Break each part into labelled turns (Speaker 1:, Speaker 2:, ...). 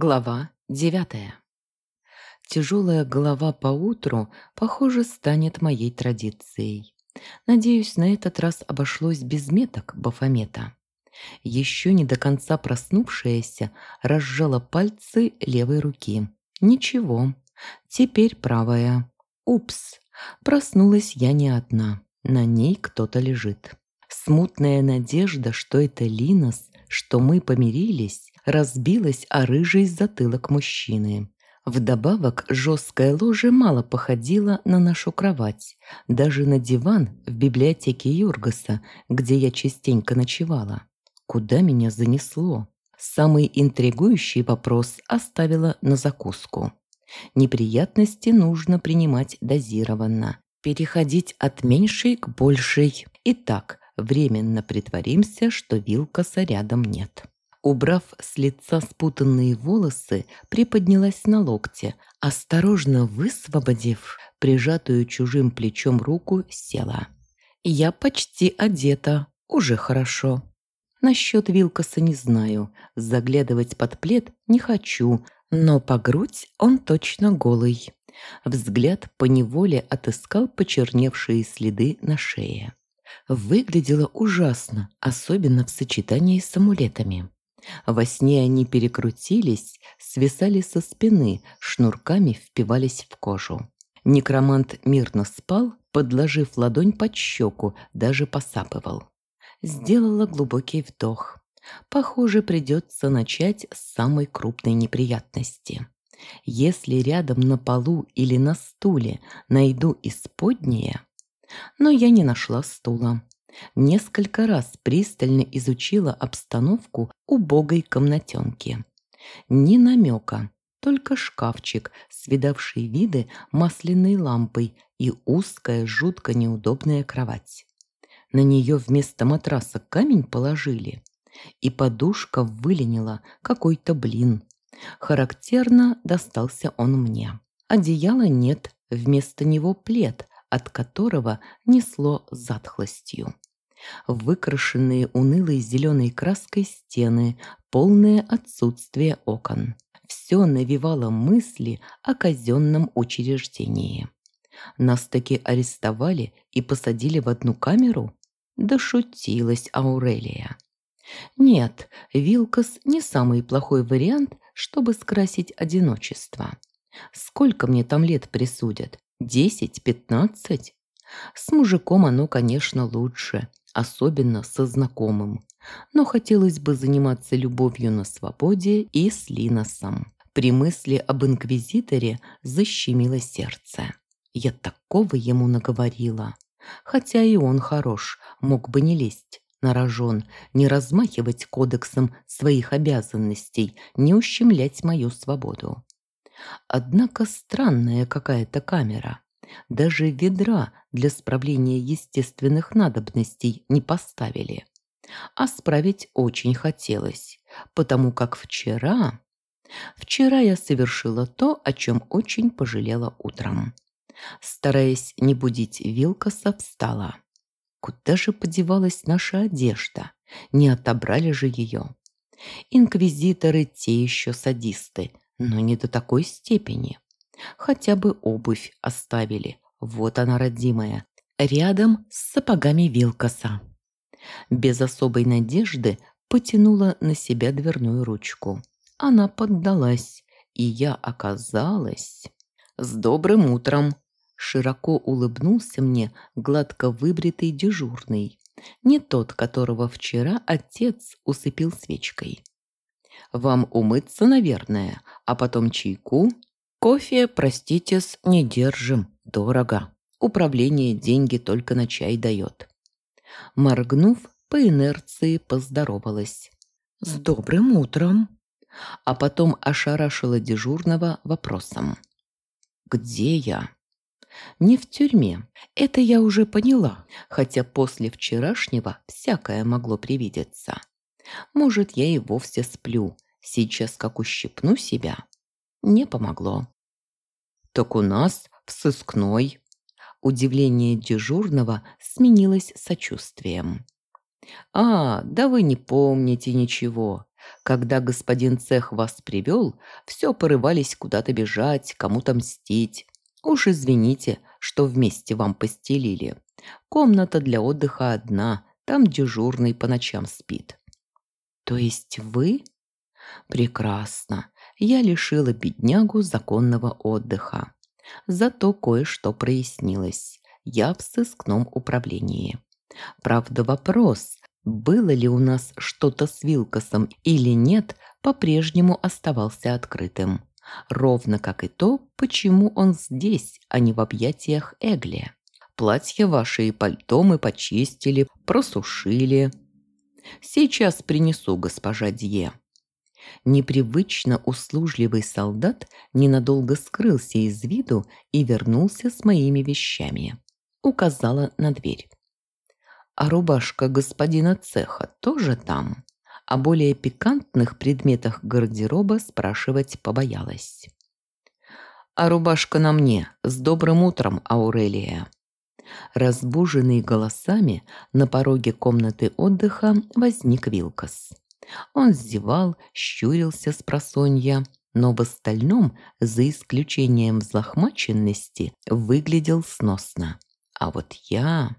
Speaker 1: Глава девятая. Тяжелая голова поутру, похоже, станет моей традицией. Надеюсь, на этот раз обошлось без меток Бафомета. Еще не до конца проснувшаяся разжала пальцы левой руки. Ничего, теперь правая. Упс, проснулась я не одна. На ней кто-то лежит. Смутная надежда, что это Линос, что мы помирились, разбилась о рыжий затылок мужчины. Вдобавок, жесткое ложе мало походило на нашу кровать, даже на диван в библиотеке Юргаса, где я частенько ночевала. Куда меня занесло? Самый интригующий вопрос оставила на закуску. Неприятности нужно принимать дозированно, переходить от меньшей к большей. Итак, временно притворимся, что Вилкаса рядом нет. Убрав с лица спутанные волосы, приподнялась на локте, осторожно высвободив прижатую чужим плечом руку, села. «Я почти одета, уже хорошо». Насчет Вилкаса не знаю, заглядывать под плед не хочу, но по грудь он точно голый. Взгляд поневоле отыскал почерневшие следы на шее. Выглядело ужасно, особенно в сочетании с амулетами. Во сне они перекрутились, свисали со спины, шнурками впивались в кожу. Некромант мирно спал, подложив ладонь под щеку, даже посапывал. Сделала глубокий вдох. Похоже, придется начать с самой крупной неприятности. Если рядом на полу или на стуле найду исподнее... Но я не нашла стула. Несколько раз пристально изучила обстановку убогой комнатенки. Ни намека, только шкафчик, свидавший виды масляной лампой и узкая, жутко неудобная кровать. На нее вместо матраса камень положили, и подушка выленила какой-то блин. Характерно достался он мне. Одеяла нет, вместо него плед, от которого несло затхлостью выкрашенные унылой зеленой краской стены, полное отсутствие окон. Все навевало мысли о казенном учреждении. Нас таки арестовали и посадили в одну камеру? Да шутилась Аурелия. Нет, Вилкас не самый плохой вариант, чтобы скрасить одиночество. Сколько мне там лет присудят? Десять, пятнадцать? С мужиком оно, конечно, лучше особенно со знакомым. Но хотелось бы заниматься любовью на свободе и с Линосом. При мысли об инквизиторе защемило сердце. Я такого ему наговорила. Хотя и он хорош, мог бы не лезть на рожон, не размахивать кодексом своих обязанностей, не ущемлять мою свободу. Однако странная какая-то камера. Даже ведра для справления естественных надобностей не поставили. А справить очень хотелось, потому как вчера... Вчера я совершила то, о чем очень пожалела утром. Стараясь не будить Вилкаса, встала. Куда же подевалась наша одежда? Не отобрали же ее. Инквизиторы те еще садисты, но не до такой степени. Хотя бы обувь оставили. Вот она, родимая. Рядом с сапогами Вилкаса. Без особой надежды потянула на себя дверную ручку. Она поддалась, и я оказалась... «С добрым утром!» Широко улыбнулся мне гладко выбритый дежурный. Не тот, которого вчера отец усыпил свечкой. «Вам умыться, наверное, а потом чайку Кофе, простите-с, не держим, дорого. Управление деньги только на чай дает. Моргнув, по инерции поздоровалась. «С добрым утром!» А потом ошарашила дежурного вопросом. «Где я?» «Не в тюрьме. Это я уже поняла, хотя после вчерашнего всякое могло привидеться. Может, я и вовсе сплю. Сейчас как ущипну себя, не помогло. «Так у нас в сыскной». Удивление дежурного сменилось сочувствием. «А, да вы не помните ничего. Когда господин цех вас привел, все порывались куда-то бежать, кому-то мстить. Уж извините, что вместе вам постелили. Комната для отдыха одна, там дежурный по ночам спит. То есть вы? Прекрасно. Я лишила беднягу законного отдыха. Зато кое-что прояснилось. Я в сыскном управлении. Правда, вопрос, было ли у нас что-то с Вилкосом или нет, по-прежнему оставался открытым. Ровно как и то, почему он здесь, а не в объятиях Эгли. Платья ваши и пальто мы почистили, просушили. Сейчас принесу, госпожа Дье. Непривычно услужливый солдат ненадолго скрылся из виду и вернулся с моими вещами. Указала на дверь. А рубашка господина цеха тоже там? О более пикантных предметах гардероба спрашивать побоялась. «А рубашка на мне. С добрым утром, Аурелия!» Разбуженный голосами, на пороге комнаты отдыха возник Вилкас. Он зевал, щурился с просонья, но в остальном, за исключением взлохмаченности, выглядел сносно. А вот я...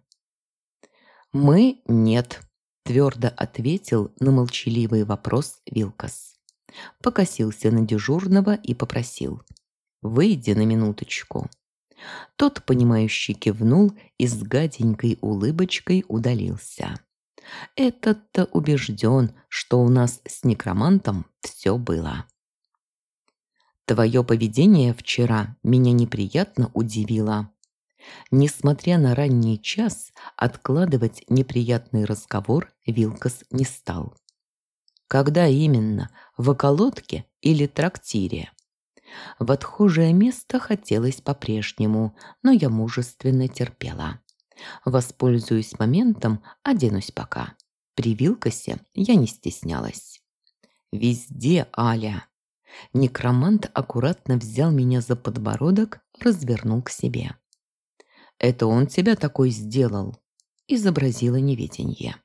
Speaker 1: «Мы нет», – твердо ответил на молчаливый вопрос Вилкас. Покосился на дежурного и попросил. «Выйди на минуточку». Тот, понимающий, кивнул и с гаденькой улыбочкой удалился. Этот-то убежден, что у нас с некромантом все было. Твое поведение вчера меня неприятно удивило. Несмотря на ранний час, откладывать неприятный разговор Вилкас не стал. Когда именно? В околотке или трактире? В отхожее место хотелось по-прежнему, но я мужественно терпела. Воспользуюсь моментом, оденусь пока. При Вилкасе я не стеснялась. Везде Аля. Некромант аккуратно взял меня за подбородок, развернул к себе. Это он тебя такой сделал?» Изобразила неведенье.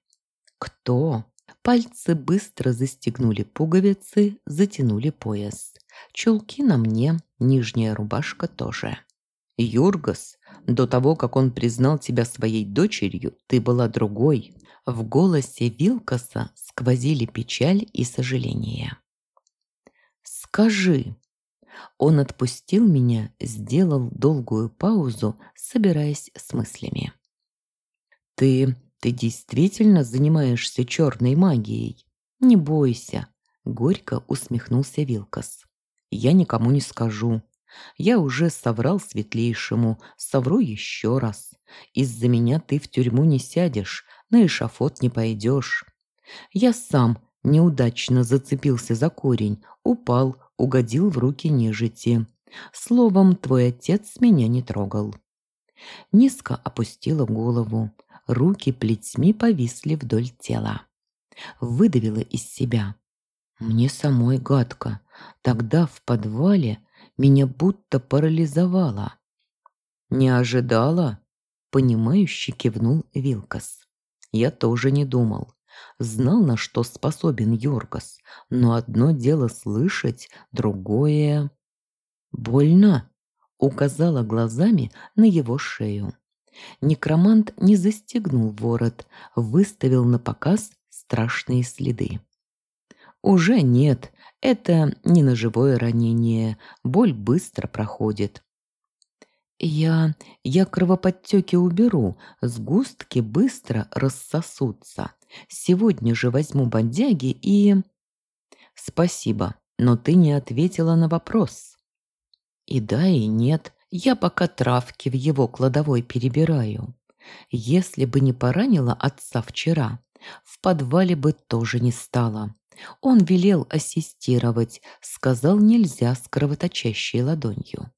Speaker 1: «Кто?» Пальцы быстро застегнули пуговицы, затянули пояс. Чулки на мне, нижняя рубашка тоже. «Юргас, до того, как он признал тебя своей дочерью, ты была другой». В голосе Вилкаса сквозили печаль и сожаление. «Скажи», он отпустил меня, сделал долгую паузу, собираясь с мыслями. «Ты... ты действительно занимаешься черной магией? Не бойся!» — горько усмехнулся Вилкас. «Я никому не скажу. Я уже соврал светлейшему, совру еще раз. Из-за меня ты в тюрьму не сядешь, на эшафот не пойдешь. Я сам неудачно зацепился за корень, упал, угодил в руки нежити. Словом, твой отец меня не трогал. Низко опустила голову. Руки плетьми повисли вдоль тела. Выдавила из себя. Мне самой гадко. Тогда в подвале меня будто парализовало. «Не ожидала?» — понимающе кивнул Вилкас. «Я тоже не думал. Знал, на что способен Йоргас, но одно дело слышать, другое... «Больно?» — указала глазами на его шею. Некромант не застегнул ворот, выставил на показ страшные следы. «Уже нет, это не ножевое ранение, боль быстро проходит. Я... я кровоподтеки уберу, сгустки быстро рассосутся. Сегодня же возьму бодяги и... Спасибо, но ты не ответила на вопрос. И да, и нет. Я пока травки в его кладовой перебираю. Если бы не поранила отца вчера, в подвале бы тоже не стало. Он велел ассистировать, сказал нельзя с кровоточащей ладонью.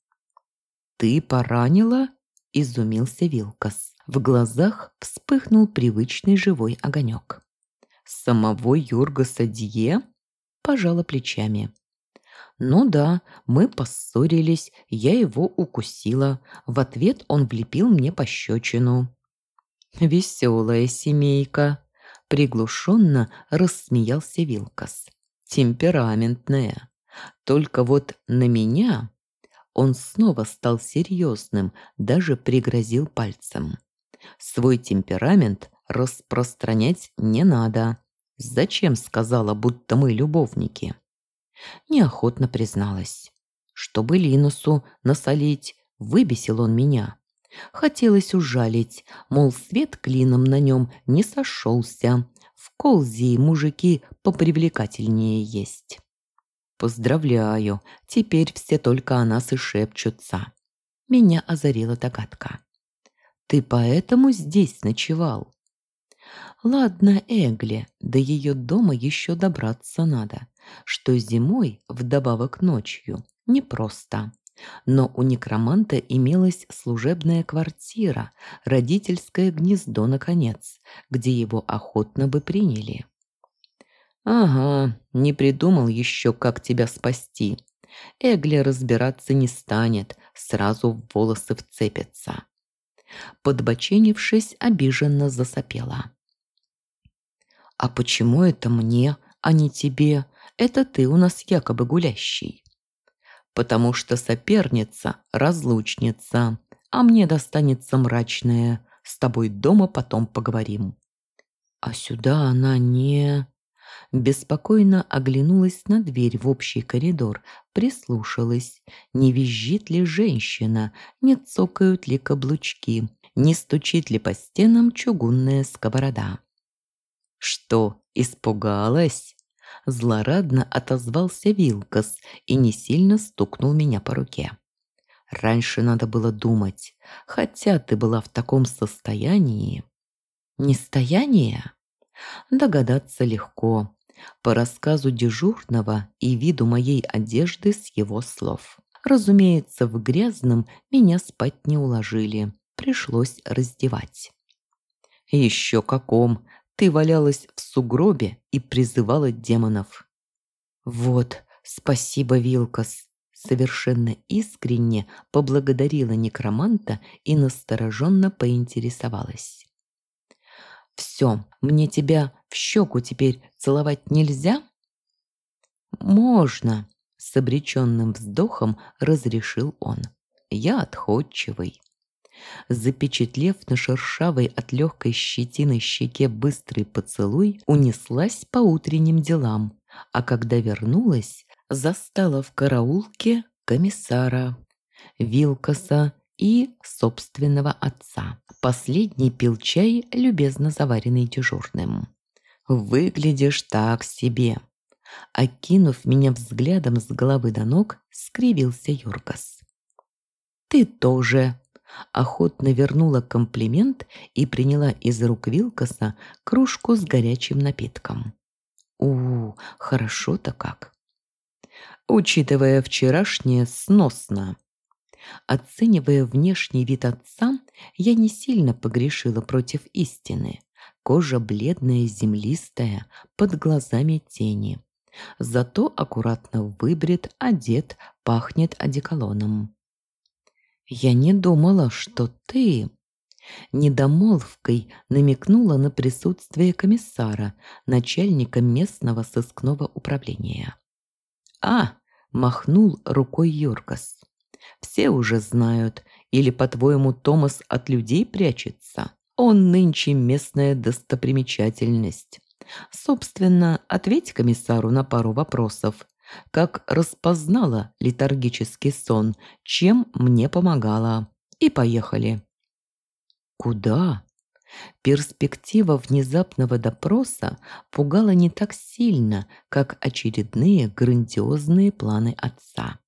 Speaker 1: «Ты поранила?» – изумился Вилкас. В глазах вспыхнул привычный живой огонек. «Самого Юргаса Дье?» – пожала плечами. «Ну да, мы поссорились, я его укусила. В ответ он влепил мне пощечину». «Веселая семейка!» – приглушенно рассмеялся Вилкас. темпераментная. Только вот на меня он снова стал серьезным, даже пригрозил пальцем. Свой темперамент распространять не надо. Зачем сказала, будто мы любовники? Неохотно призналась. Чтобы Линусу насолить, выбесил он меня. Хотелось ужалить, мол, свет клином на нем не сошелся. В Колзии мужики попривлекательнее есть. Поздравляю, теперь все только о нас и шепчутся. Меня озарила догадка. Ты поэтому здесь ночевал? Ладно, Эгли, до ее дома еще добраться надо, что зимой, вдобавок ночью, непросто. Но у некроманта имелась служебная квартира, родительское гнездо, наконец, где его охотно бы приняли. «Ага, не придумал еще, как тебя спасти. Эгли разбираться не станет, сразу в волосы вцепится». Подбоченившись, обиженно засопела. «А почему это мне, а не тебе? Это ты у нас якобы гулящий» потому что соперница – разлучница, а мне достанется мрачная. С тобой дома потом поговорим». «А сюда она не...» Беспокойно оглянулась на дверь в общий коридор, прислушалась, не визжит ли женщина, не цокают ли каблучки, не стучит ли по стенам чугунная сковорода. «Что, испугалась?» Злорадно отозвался Вилкас и не сильно стукнул меня по руке. Раньше надо было думать, хотя ты была в таком состоянии. Нестояние? Догадаться легко. По рассказу дежурного и виду моей одежды с его слов. Разумеется, в грязном меня спать не уложили. Пришлось раздевать. Еще каком! Ты валялась в сугробе и призывала демонов. Вот, спасибо, Вилкас. Совершенно искренне поблагодарила некроманта и настороженно поинтересовалась. «Все, мне тебя в щеку теперь целовать нельзя?» «Можно», — с обреченным вздохом разрешил он. «Я отходчивый». Запечатлев на шершавой от легкой щетины щеке быстрый поцелуй, унеслась по утренним делам, а когда вернулась, застала в караулке комиссара, Вилкаса и собственного отца. Последний пил чай, любезно заваренный дежурным. «Выглядишь так себе!» Окинув меня взглядом с головы до ног, скривился Юргас. «Ты тоже!» Охотно вернула комплимент и приняла из рук Вилкоса кружку с горячим напитком. у хорошо-то как. Учитывая вчерашнее, сносно. Оценивая внешний вид отца, я не сильно погрешила против истины. Кожа бледная, землистая, под глазами тени. Зато аккуратно выбрит, одет, пахнет одеколоном. «Я не думала, что ты...» Недомолвкой намекнула на присутствие комиссара, начальника местного сыскного управления. «А!» – махнул рукой Йоргас. «Все уже знают. Или, по-твоему, Томас от людей прячется? Он нынче местная достопримечательность. Собственно, ответь комиссару на пару вопросов, как распознала летаргический сон, чем мне помогала. И поехали. Куда? Перспектива внезапного допроса пугала не так сильно, как очередные грандиозные планы отца.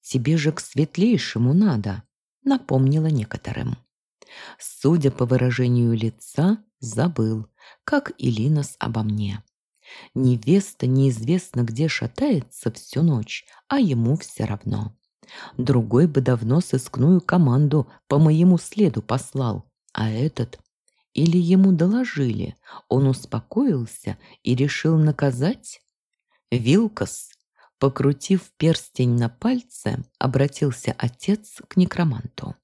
Speaker 1: «Тебе же к светлейшему надо», — напомнила некоторым. Судя по выражению лица, забыл, как и Линос обо мне. Невеста неизвестно где шатается всю ночь, а ему все равно. Другой бы давно сыскную команду по моему следу послал, а этот... Или ему доложили, он успокоился и решил наказать? Вилкас, покрутив перстень на пальце, обратился отец к некроманту.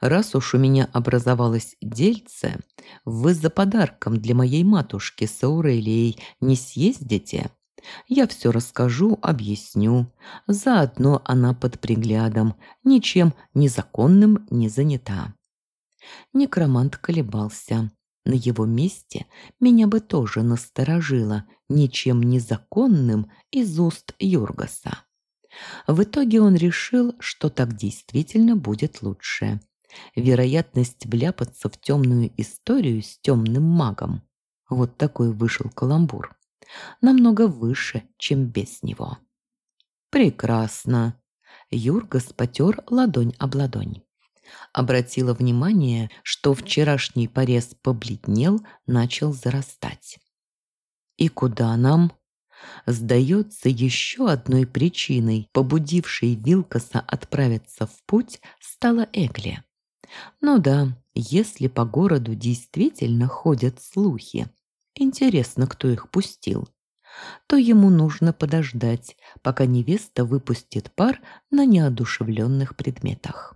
Speaker 1: Раз уж у меня образовалось дельце, вы за подарком для моей матушки с Аурелией не съездите? Я все расскажу, объясню. Заодно она под приглядом, ничем незаконным не занята. Некромант колебался. На его месте меня бы тоже насторожило ничем незаконным из уст Юргаса. В итоге он решил, что так действительно будет лучше. Вероятность вляпаться в темную историю с темным магом. Вот такой вышел каламбур намного выше, чем без него. «Прекрасно!» Юргас потер ладонь об ладонь. Обратила внимание, что вчерашний порез побледнел, начал зарастать. «И куда нам?» Сдается еще одной причиной, побудившей Вилкоса отправиться в путь, стала Эгли. Ну да, если по городу действительно ходят слухи, Интересно, кто их пустил. То ему нужно подождать, пока невеста выпустит пар на неодушевленных предметах.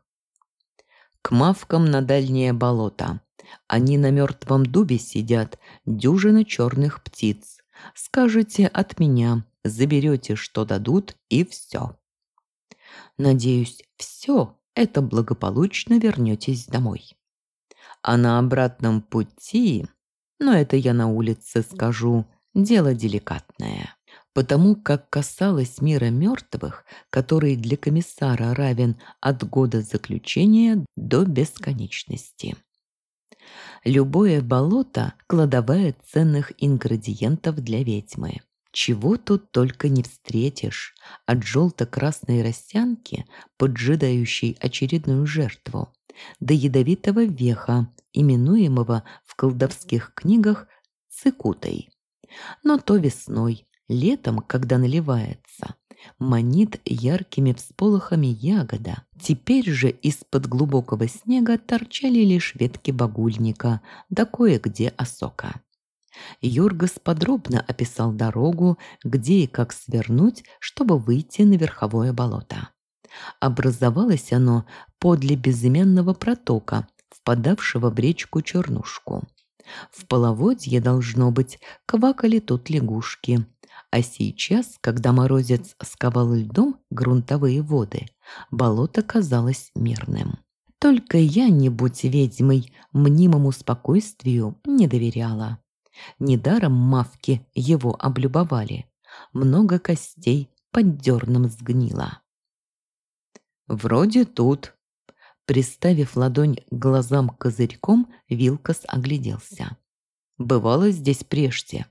Speaker 1: К мавкам на дальнее болото. Они на мертвом дубе сидят, дюжина черных птиц. Скажете от меня, заберете, что дадут, и все. Надеюсь, все это благополучно вернетесь домой. А на обратном пути но это я на улице скажу, дело деликатное. Потому как касалось мира мертвых, который для комиссара равен от года заключения до бесконечности. Любое болото – кладовая ценных ингредиентов для ведьмы. Чего тут только не встретишь, от желто-красной росянки, поджидающей очередную жертву, до ядовитого веха, именуемого в колдовских книгах цикутой. Но то весной, летом, когда наливается, манит яркими всполохами ягода. Теперь же из-под глубокого снега торчали лишь ветки багульника, да кое-где осока. Юргас подробно описал дорогу, где и как свернуть, чтобы выйти на верховое болото. Образовалось оно подле безымянного протока, впадавшего в речку Чернушку. В половодье, должно быть, квакали тут лягушки. А сейчас, когда морозец сковал льдом грунтовые воды, болото казалось мирным. Только я, не будь ведьмой, мнимому спокойствию не доверяла. Недаром мавки его облюбовали. Много костей под дерном сгнило. «Вроде тут». Приставив ладонь к глазам козырьком, Вилкас огляделся. «Бывало здесь прежде».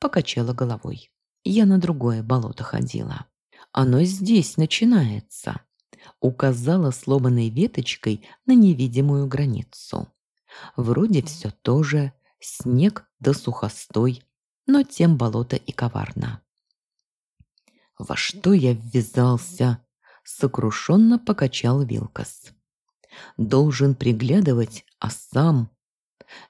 Speaker 1: Покачала головой. Я на другое болото ходила. «Оно здесь начинается». Указала сломанной веточкой на невидимую границу. Вроде все то же, снег да сухостой, но тем болото и коварно. «Во что я ввязался?» сокрушенно покачал Вилкас. Должен приглядывать, а сам...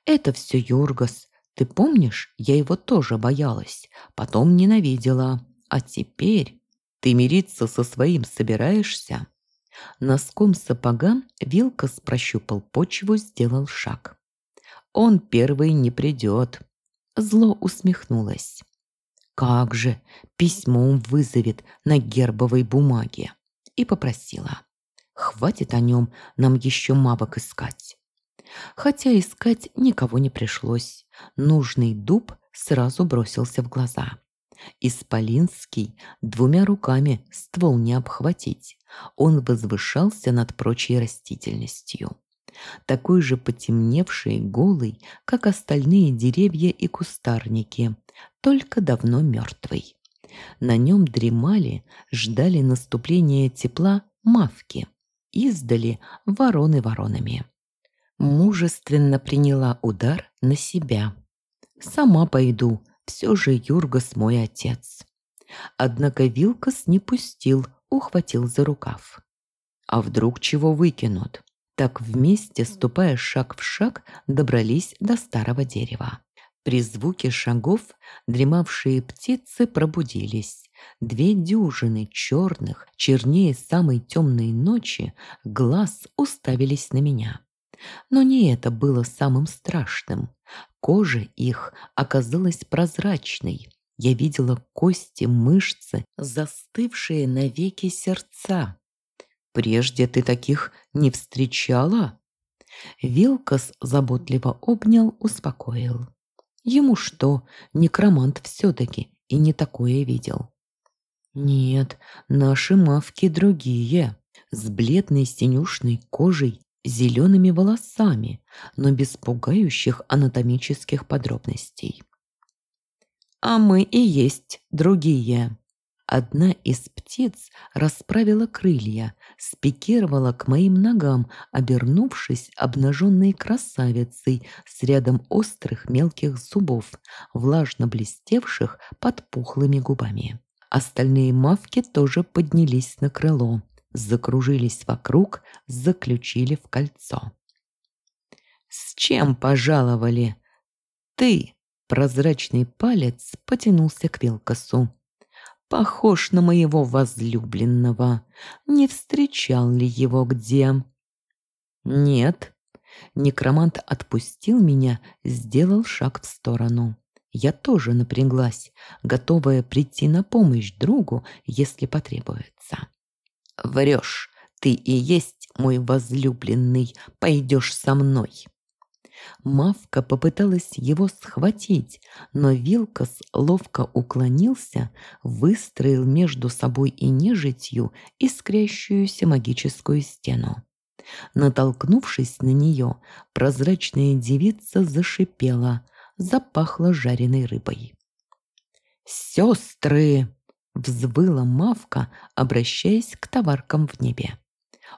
Speaker 1: Это все Юргас. Ты помнишь, я его тоже боялась, потом ненавидела. А теперь ты мириться со своим собираешься? Носком сапога Вилкас прощупал почву, сделал шаг. Он первый не придет. Зло усмехнулась. Как же, письмом вызовет на гербовой бумаге и попросила. «Хватит о нем нам еще мавок искать». Хотя искать никого не пришлось. Нужный дуб сразу бросился в глаза. Исполинский двумя руками ствол не обхватить. Он возвышался над прочей растительностью. Такой же потемневший, голый, как остальные деревья и кустарники, только давно мертвый. На нем дремали, ждали наступления тепла мавки. Издали вороны воронами. Мужественно приняла удар на себя. «Сама пойду, все же Юргас мой отец». Однако Вилкас не пустил, ухватил за рукав. А вдруг чего выкинут? Так вместе, ступая шаг в шаг, добрались до старого дерева. При звуке шагов дремавшие птицы пробудились. Две дюжины черных, чернее самой темной ночи, глаз уставились на меня. Но не это было самым страшным. Кожа их оказалась прозрачной, Я видела кости, мышцы, застывшие навеки сердца. Прежде ты таких не встречала? Вилкас заботливо обнял, успокоил. Ему что, некромант все-таки и не такое видел. Нет, наши мавки другие, с бледной синюшной кожей, зелеными волосами, но без пугающих анатомических подробностей. А мы и есть другие. Одна из птиц расправила крылья, спикировала к моим ногам, обернувшись обнаженной красавицей с рядом острых мелких зубов, влажно блестевших под пухлыми губами. Остальные мавки тоже поднялись на крыло, закружились вокруг, заключили в кольцо. «С чем пожаловали?» «Ты!» Прозрачный палец потянулся к Вилкасу. «Похож на моего возлюбленного. Не встречал ли его где?» «Нет». Некромант отпустил меня, сделал шаг в сторону. Я тоже напряглась, готовая прийти на помощь другу, если потребуется. «Врешь, ты и есть мой возлюбленный, пойдешь со мной». Мавка попыталась его схватить, но Вилкас ловко уклонился, выстроил между собой и нежитью искрящуюся магическую стену. Натолкнувшись на нее, прозрачная девица зашипела, запахла жареной рыбой. «Сестры!» — взвыла Мавка, обращаясь к товаркам в небе.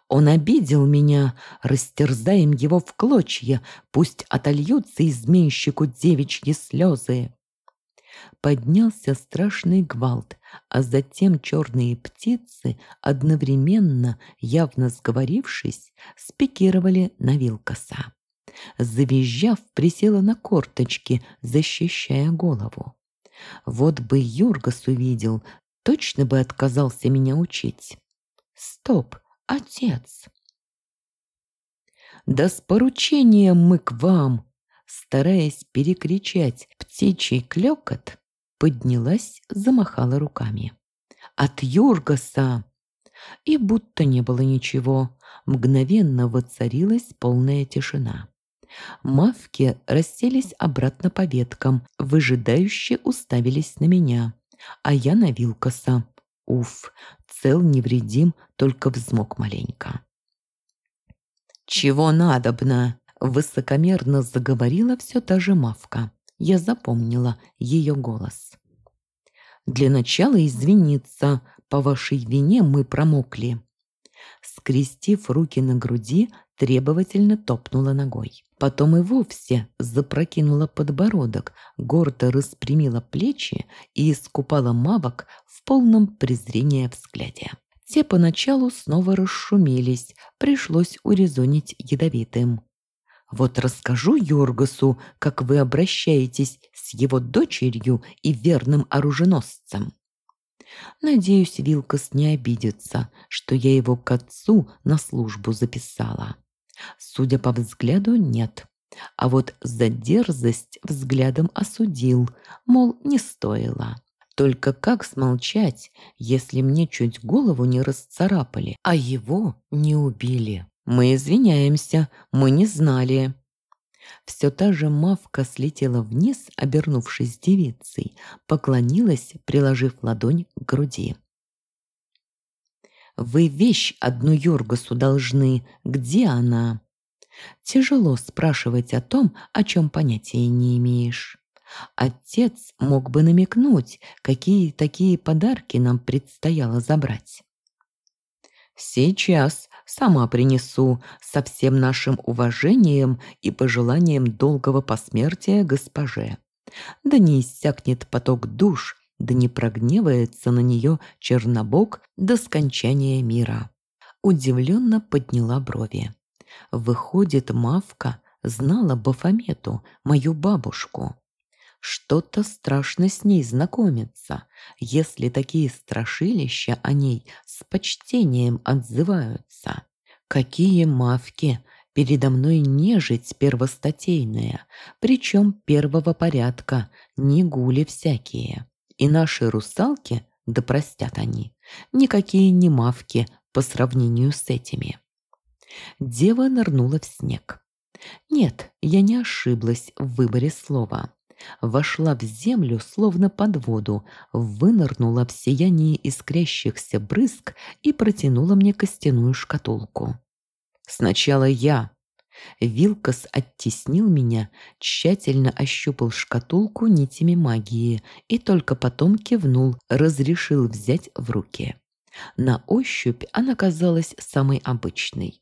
Speaker 1: Он обидел меня, растерзаем его в клочья, пусть отольются изменщику девичьи слезы. Поднялся страшный гвалт, а затем черные птицы, одновременно, явно сговорившись, спикировали на Вилкаса. Завизжав, присела на корточки, защищая голову. Вот бы Юргас увидел, точно бы отказался меня учить. Стоп, отец. Да с поручением мы к вам, стараясь перекричать птичий клёкот, поднялась, замахала руками. От Юргаса! И будто не было ничего, мгновенно воцарилась полная тишина. Мавки расселись обратно по веткам, выжидающе уставились на меня, а я на Вилкаса. Уф, цел невредим, только взмок маленько. «Чего надобно?» – высокомерно заговорила все та же Мавка. Я запомнила ее голос. «Для начала извиниться. По вашей вине мы промокли». Скрестив руки на груди, требовательно топнула ногой. Потом и вовсе запрокинула подбородок, гордо распрямила плечи и искупала мавок в полном презрении взгляде. Те поначалу снова расшумелись, пришлось урезонить ядовитым. «Вот расскажу Йоргасу, как вы обращаетесь с его дочерью и верным оруженосцем». Надеюсь, Вилкас не обидится, что я его к отцу на службу записала. Судя по взгляду, нет. А вот за дерзость взглядом осудил, мол, не стоило. Только как смолчать, если мне чуть голову не расцарапали, а его не убили? Мы извиняемся, мы не знали. Все та же мавка слетела вниз, обернувшись девицей, поклонилась, приложив ладонь груди. «Вы вещь одну Йоргасу должны. Где она?» Тяжело спрашивать о том, о чем понятия не имеешь. Отец мог бы намекнуть, какие такие подарки нам предстояло забрать. Сейчас сама принесу со всем нашим уважением и пожеланием долгого посмертия госпоже. Да не иссякнет поток душ, да не прогневается на нее Чернобог до скончания мира. Удивленно подняла брови. Выходит, Мавка знала Бафомету, мою бабушку. Что-то страшно с ней знакомиться, если такие страшилища о ней с почтением отзываются. Какие мавки! Передо мной нежить первостатейная, причем первого порядка, не гули всякие. И наши русалки, да простят они, никакие не мавки по сравнению с этими. Дева нырнула в снег. Нет, я не ошиблась в выборе слова. Вошла в землю, словно под воду, вынырнула в сиянии искрящихся брызг и протянула мне костяную шкатулку. Сначала я. Вилкас оттеснил меня, тщательно ощупал шкатулку нитями магии и только потом кивнул, разрешил взять в руки. На ощупь она казалась самой обычной.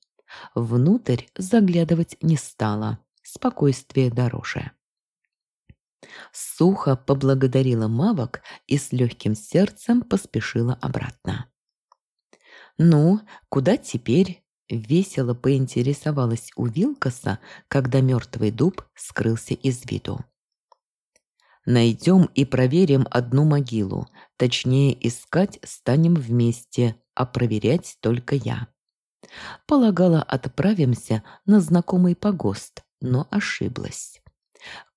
Speaker 1: Внутрь заглядывать не стала, спокойствие дороже. Сухо поблагодарила мавок и с легким сердцем поспешила обратно. «Ну, куда теперь?» – весело поинтересовалась у Вилкоса, когда мертвый дуб скрылся из виду. «Найдем и проверим одну могилу, точнее искать станем вместе, а проверять только я». Полагала, отправимся на знакомый погост, но ошиблась.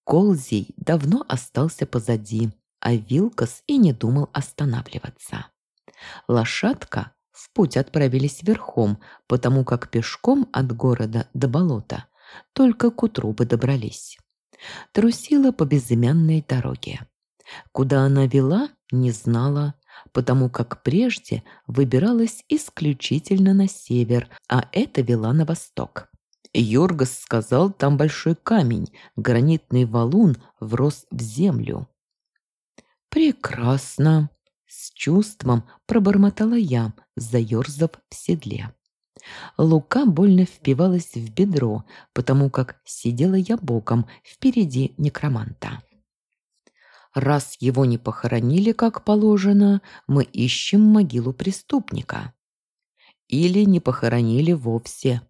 Speaker 1: Колзий давно остался позади, а Вилкос и не думал останавливаться. Лошадка в путь отправились верхом, потому как пешком от города до болота только к утру бы добрались. Трусила по безымянной дороге. Куда она вела, не знала, потому как прежде выбиралась исключительно на север, а это вела на восток. Йоргас сказал, там большой камень, гранитный валун врос в землю. «Прекрасно!» — с чувством пробормотала я, заерзав в седле. Лука больно впивалась в бедро, потому как сидела я боком впереди некроманта. Раз его не похоронили, как положено, мы ищем могилу преступника. Или не похоронили вовсе.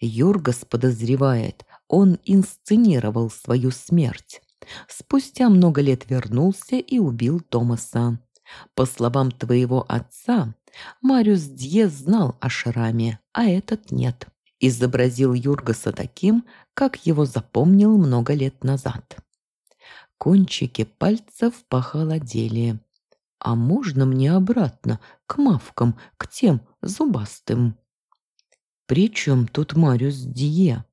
Speaker 1: Юргас подозревает, он инсценировал свою смерть. Спустя много лет вернулся и убил Томаса. По словам твоего отца, Мариус Дье знал о шраме, а этот нет. Изобразил Юргаса таким, как его запомнил много лет назад. Кончики пальцев похолодели. А можно мне обратно, к мавкам, к тем зубастым? «При чем тут Мариус Дие?»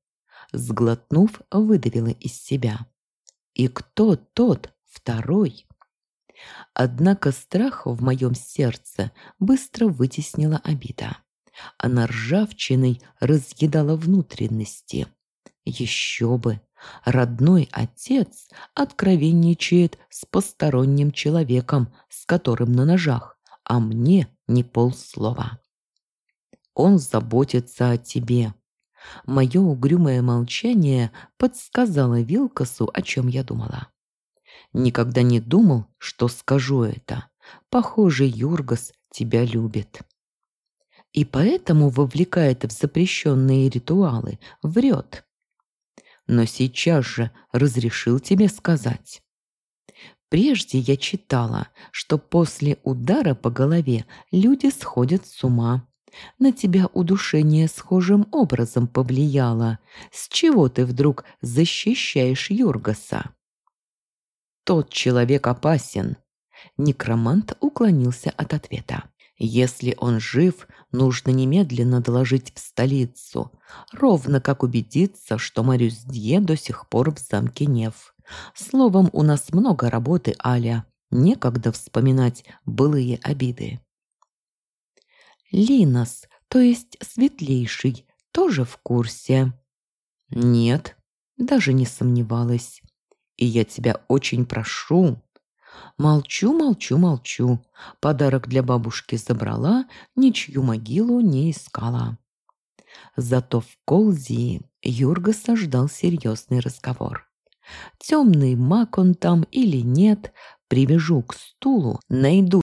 Speaker 1: Сглотнув, выдавила из себя. «И кто тот второй?» Однако страх в моем сердце быстро вытеснила обида. Она ржавчиной разъедала внутренности. Еще бы! Родной отец откровенничает с посторонним человеком, с которым на ножах, а мне не полслова. Он заботится о тебе. Мое угрюмое молчание подсказало Вилкасу, о чем я думала. Никогда не думал, что скажу это. Похоже, Юргас тебя любит. И поэтому вовлекает в запрещенные ритуалы, врет. Но сейчас же разрешил тебе сказать. Прежде я читала, что после удара по голове люди сходят с ума. На тебя удушение схожим образом повлияло. С чего ты вдруг защищаешь Юргаса? Тот человек опасен. Некромант уклонился от ответа. Если он жив, нужно немедленно доложить в столицу, ровно как убедиться, что Мариус Дье до сих пор в замке Нев. Словом, у нас много работы, Аля. Некогда вспоминать былые обиды. Линос, то есть светлейший, тоже в курсе? Нет, даже не сомневалась. И я тебя очень прошу. Молчу, молчу, молчу. Подарок для бабушки забрала, ничью могилу не искала. Зато в Колзии Юргаса ждал серьезный разговор. Темный маг он там или нет, привяжу к стулу, найду